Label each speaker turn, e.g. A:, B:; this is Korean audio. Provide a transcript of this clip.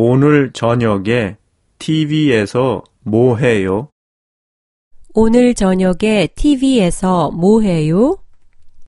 A: 오늘 저녁에 TV에서 뭐 해요?
B: 오늘 저녁에 TV에서 뭐 해요?